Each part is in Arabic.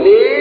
Olé.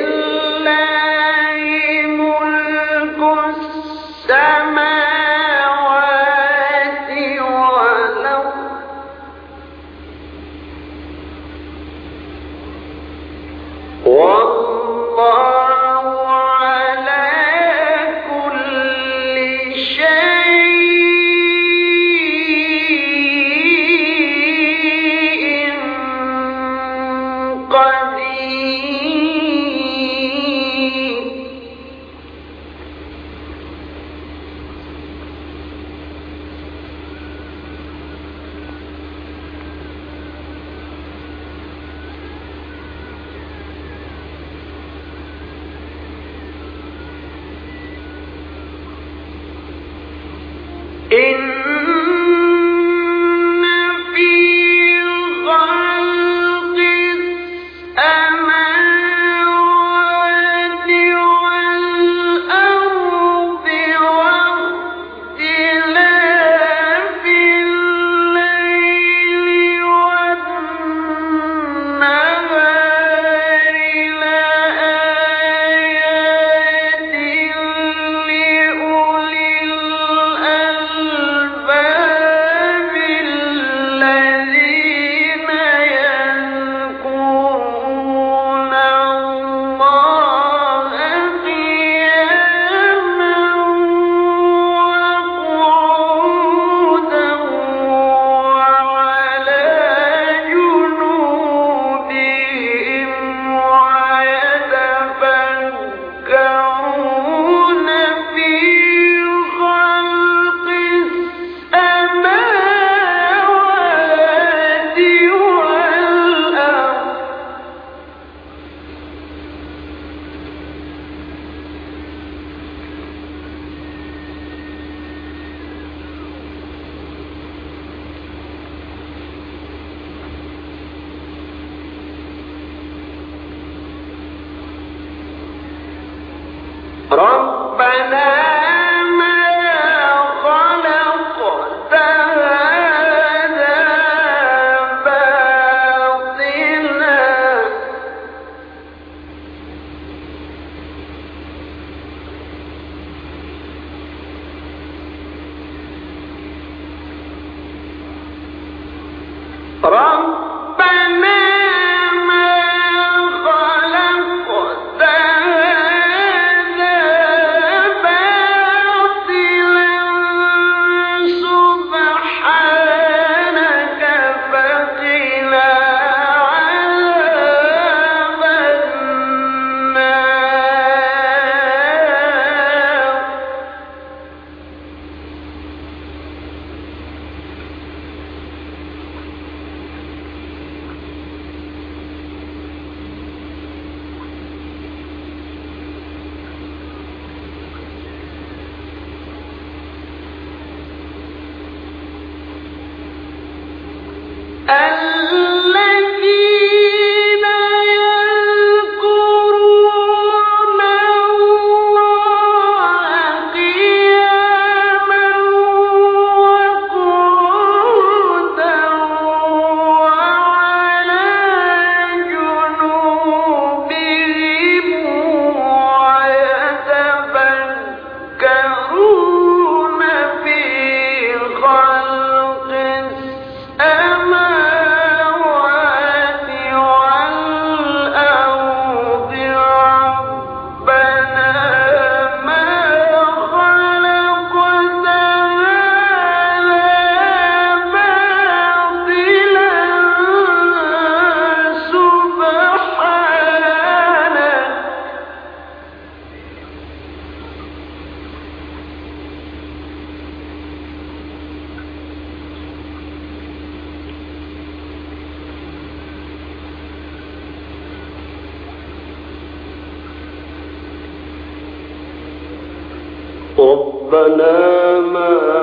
ربنا ما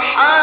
سبحانك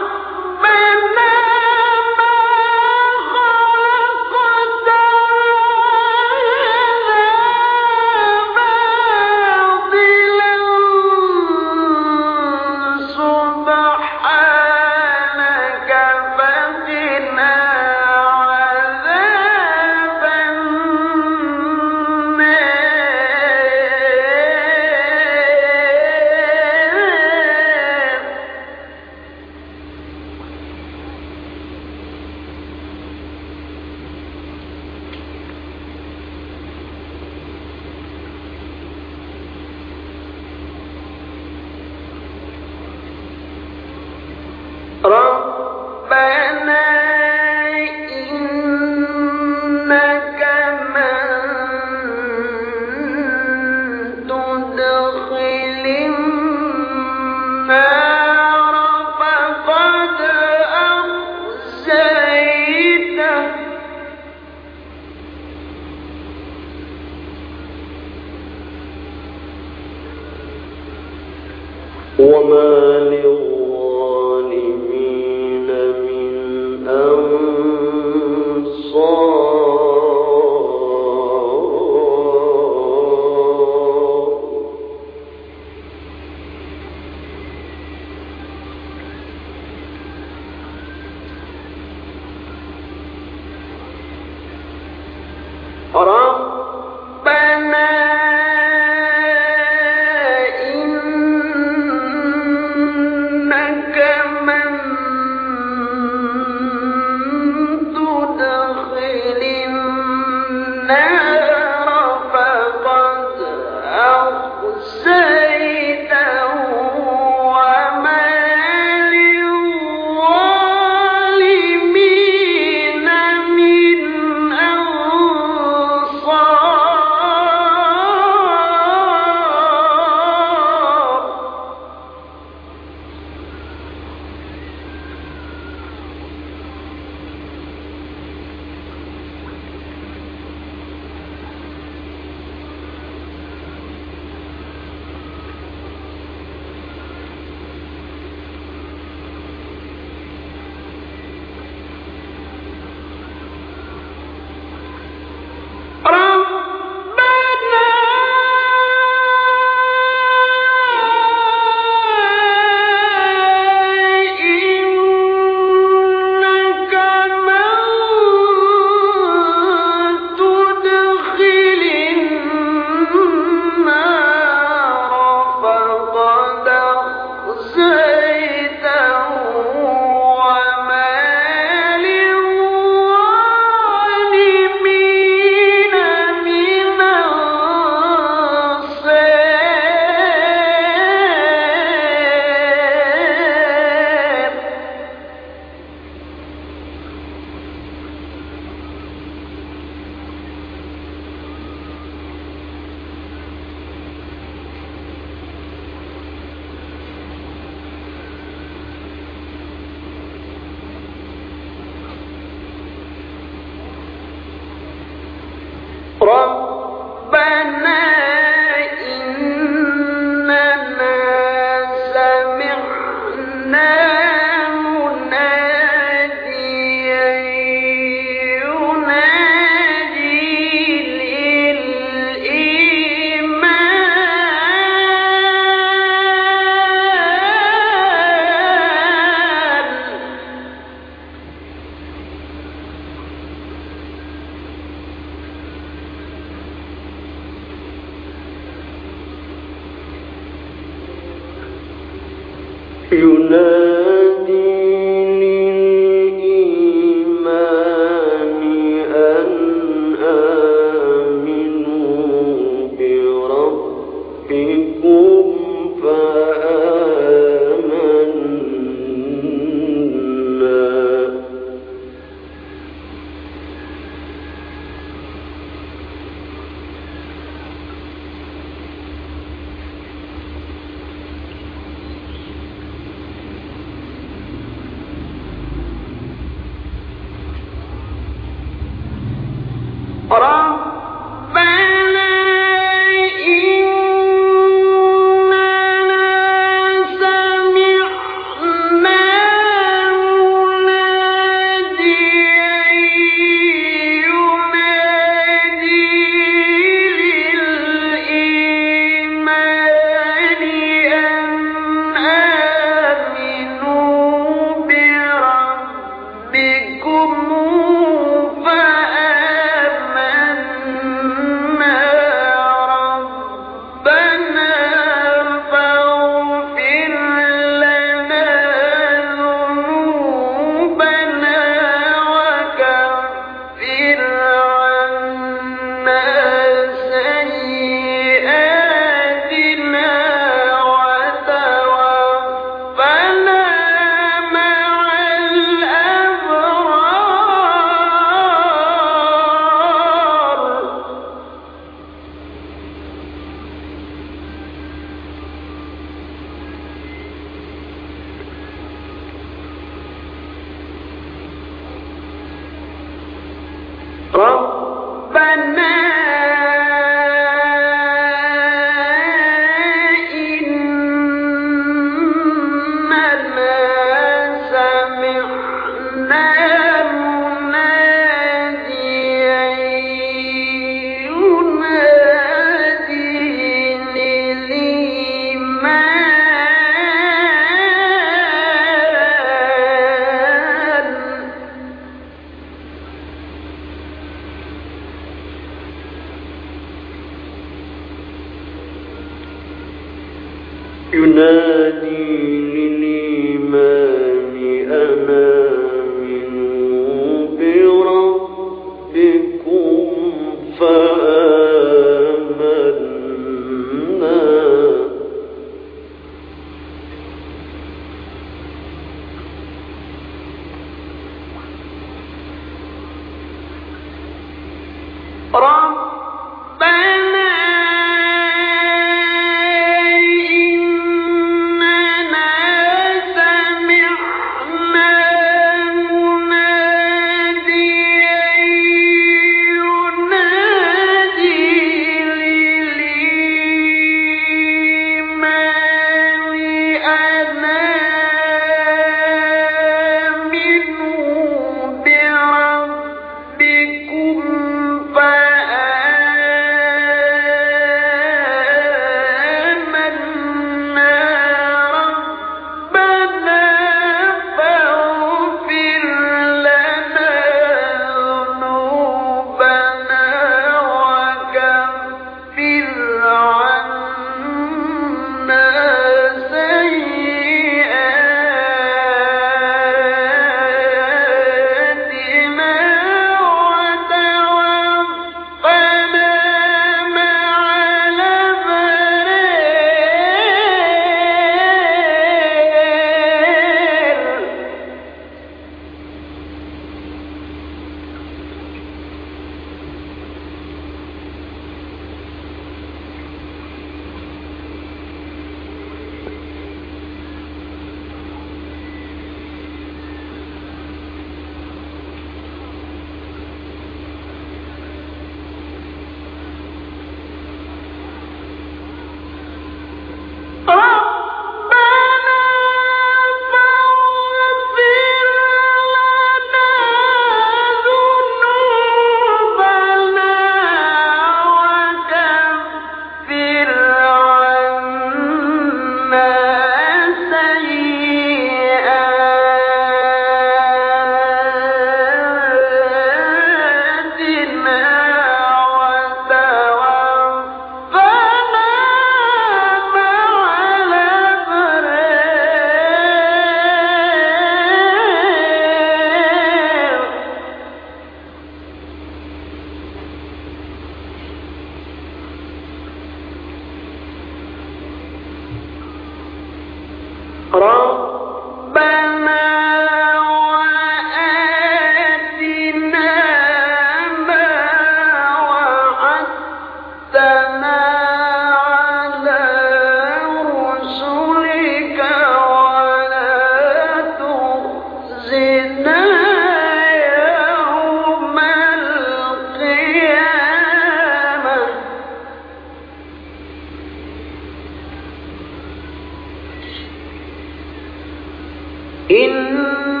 إن